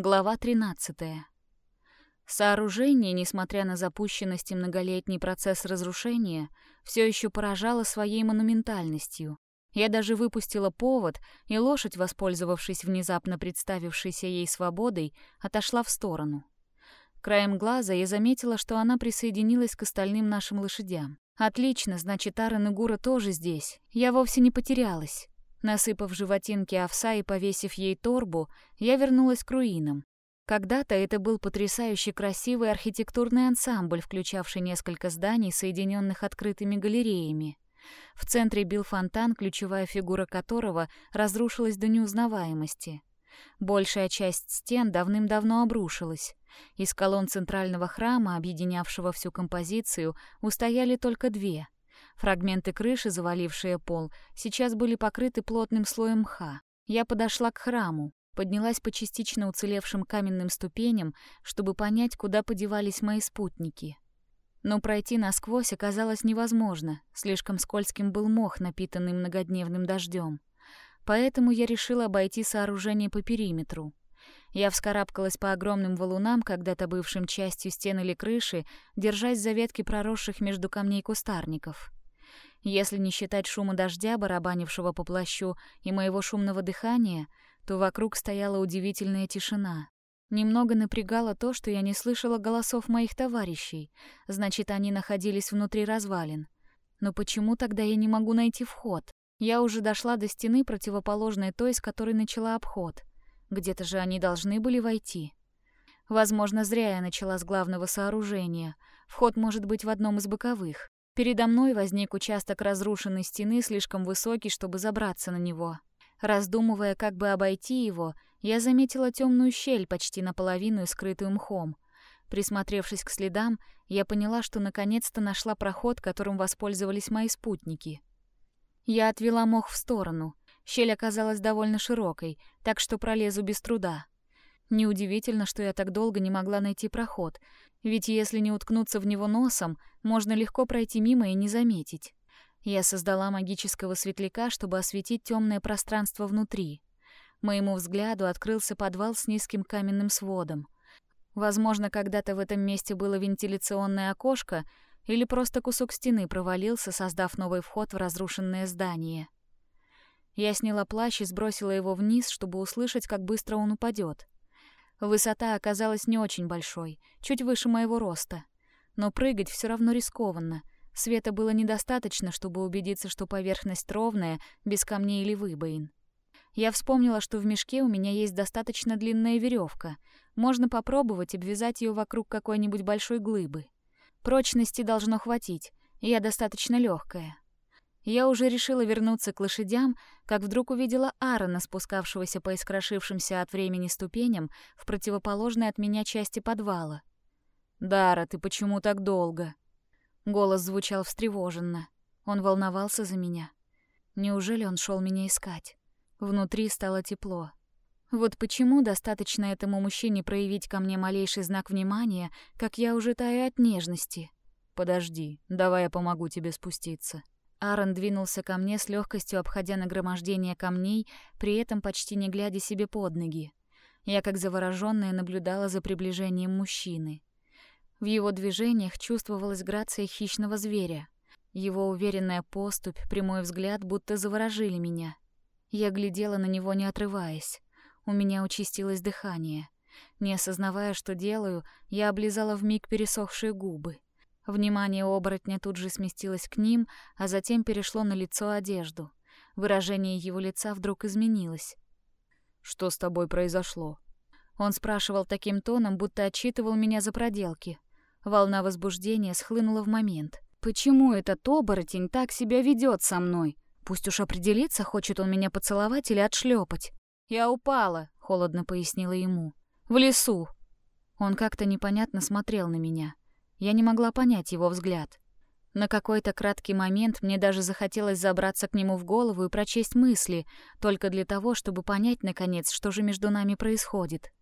Глава 13. Сооружение, несмотря на запущенность и многолетний процесс разрушения, все еще поражало своей монументальностью. Я даже выпустила повод, и лошадь, воспользовавшись внезапно представившейся ей свободой, отошла в сторону. Краем глаза я заметила, что она присоединилась к остальным нашим лошадям. Отлично, значит, Аарон и Гура тоже здесь. Я вовсе не потерялась. Насыпав животинки овса и повесив ей торбу, я вернулась к руинам. Когда-то это был потрясающе красивый архитектурный ансамбль, включавший несколько зданий, соединенных открытыми галереями. В центре бил фонтан, ключевая фигура которого разрушилась до неузнаваемости. Большая часть стен давным-давно обрушилась. Из колонн центрального храма, объединявшего всю композицию, устояли только две — Фрагменты крыши, завалившие пол, сейчас были покрыты плотным слоем мха. Я подошла к храму, поднялась по частично уцелевшим каменным ступеням, чтобы понять, куда подевались мои спутники. Но пройти насквозь оказалось невозможно, слишком скользким был мох, напитанный многодневным дождем. Поэтому я решила обойти сооружение по периметру. Я вскарабкалась по огромным валунам, когда-то бывшим частью стен или крыши, держась за ветки проросших между камней кустарников. Если не считать шума дождя, барабанившего по плащу, и моего шумного дыхания, то вокруг стояла удивительная тишина. Немного напрягало то, что я не слышала голосов моих товарищей, значит, они находились внутри развалин. Но почему тогда я не могу найти вход? Я уже дошла до стены, противоположной той, с которой начала обход. Где-то же они должны были войти. Возможно, зря я начала с главного сооружения. Вход может быть в одном из боковых. Передо мной возник участок разрушенной стены, слишком высокий, чтобы забраться на него. Раздумывая, как бы обойти его, я заметила темную щель, почти наполовину скрытую мхом. Присмотревшись к следам, я поняла, что наконец-то нашла проход, которым воспользовались мои спутники. Я отвела мох в сторону. Щель оказалась довольно широкой, так что пролезу без труда. Неудивительно, что я так долго не могла найти проход, ведь если не уткнуться в него носом, можно легко пройти мимо и не заметить. Я создала магического светляка, чтобы осветить темное пространство внутри. Моему взгляду открылся подвал с низким каменным сводом. Возможно, когда-то в этом месте было вентиляционное окошко, или просто кусок стены провалился, создав новый вход в разрушенное здание. Я сняла плащ и сбросила его вниз, чтобы услышать, как быстро он упадет. Высота оказалась не очень большой, чуть выше моего роста. Но прыгать все равно рискованно. Света было недостаточно, чтобы убедиться, что поверхность ровная, без камней или выбоин. Я вспомнила, что в мешке у меня есть достаточно длинная веревка. Можно попробовать обвязать ее вокруг какой-нибудь большой глыбы. Прочности должно хватить, я достаточно легкая. Я уже решила вернуться к лошадям, как вдруг увидела Аарона, спускавшегося по искрошившимся от времени ступеням в противоположной от меня части подвала. «Дара, ты почему так долго?» Голос звучал встревоженно. Он волновался за меня. Неужели он шел меня искать? Внутри стало тепло. Вот почему достаточно этому мужчине проявить ко мне малейший знак внимания, как я уже таю от нежности. «Подожди, давай я помогу тебе спуститься». Аарон двинулся ко мне с легкостью, обходя нагромождение камней, при этом почти не глядя себе под ноги. Я, как завороженная, наблюдала за приближением мужчины. В его движениях чувствовалась грация хищного зверя. Его уверенная поступь, прямой взгляд будто заворожили меня. Я глядела на него, не отрываясь. У меня участилось дыхание. Не осознавая, что делаю, я облизала вмиг пересохшие губы. Внимание оборотня тут же сместилось к ним, а затем перешло на лицо одежду. Выражение его лица вдруг изменилось. «Что с тобой произошло?» Он спрашивал таким тоном, будто отчитывал меня за проделки. Волна возбуждения схлынула в момент. «Почему этот оборотень так себя ведет со мной? Пусть уж определится, хочет он меня поцеловать или отшлепать. «Я упала», — холодно пояснила ему. «В лесу». Он как-то непонятно смотрел на меня. Я не могла понять его взгляд. На какой-то краткий момент мне даже захотелось забраться к нему в голову и прочесть мысли, только для того, чтобы понять, наконец, что же между нами происходит.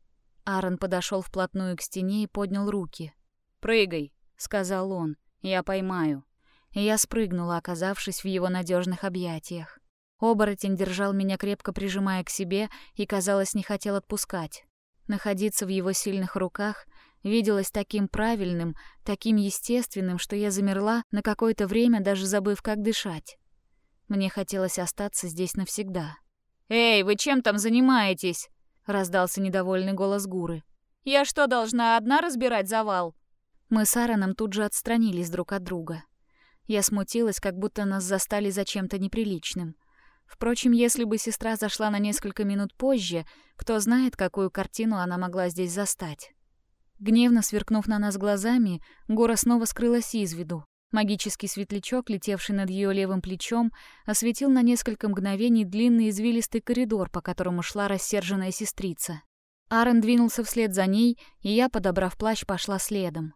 Аарон подошел вплотную к стене и поднял руки. «Прыгай», — сказал он, — «я поймаю». И я спрыгнула, оказавшись в его надежных объятиях. Оборотень держал меня крепко прижимая к себе и, казалось, не хотел отпускать. Находиться в его сильных руках виделось таким правильным, таким естественным, что я замерла на какое-то время, даже забыв, как дышать. Мне хотелось остаться здесь навсегда. «Эй, вы чем там занимаетесь?» — раздался недовольный голос Гуры. «Я что, должна одна разбирать завал?» Мы с Аароном тут же отстранились друг от друга. Я смутилась, как будто нас застали за чем-то неприличным. Впрочем, если бы сестра зашла на несколько минут позже, кто знает, какую картину она могла здесь застать. Гневно сверкнув на нас глазами, Гора снова скрылась из виду. Магический светлячок, летевший над ее левым плечом, осветил на несколько мгновений длинный извилистый коридор, по которому шла рассерженная сестрица. Аарон двинулся вслед за ней, и я, подобрав плащ, пошла следом.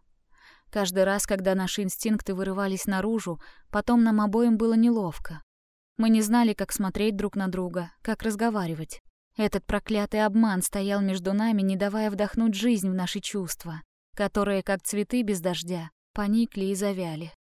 Каждый раз, когда наши инстинкты вырывались наружу, потом нам обоим было неловко. Мы не знали, как смотреть друг на друга, как разговаривать. Этот проклятый обман стоял между нами, не давая вдохнуть жизнь в наши чувства, которые, как цветы без дождя, поникли и завяли.